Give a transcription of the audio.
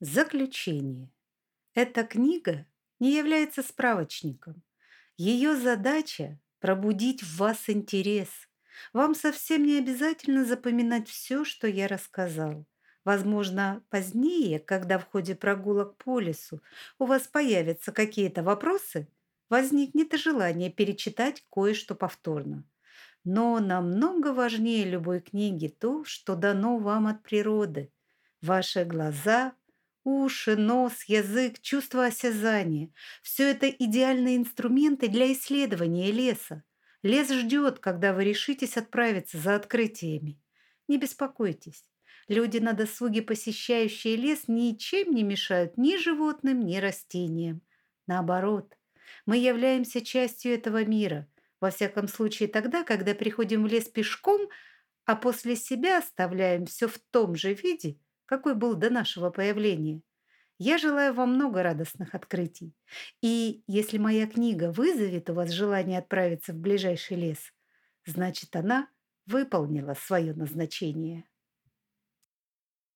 Заключение. Эта книга не является справочником. Ее задача – пробудить в вас интерес. Вам совсем не обязательно запоминать все, что я рассказал. Возможно, позднее, когда в ходе прогулок по лесу у вас появятся какие-то вопросы, возникнет желание перечитать кое-что повторно. Но намного важнее любой книги то, что дано вам от природы. Ваши глаза – Уши, нос, язык, чувство осязания – все это идеальные инструменты для исследования леса. Лес ждет, когда вы решитесь отправиться за открытиями. Не беспокойтесь. Люди на досуге, посещающие лес, ничем не мешают ни животным, ни растениям. Наоборот, мы являемся частью этого мира. Во всяком случае тогда, когда приходим в лес пешком, а после себя оставляем все в том же виде – какой был до нашего появления. Я желаю вам много радостных открытий. И если моя книга вызовет у вас желание отправиться в ближайший лес, значит, она выполнила свое назначение.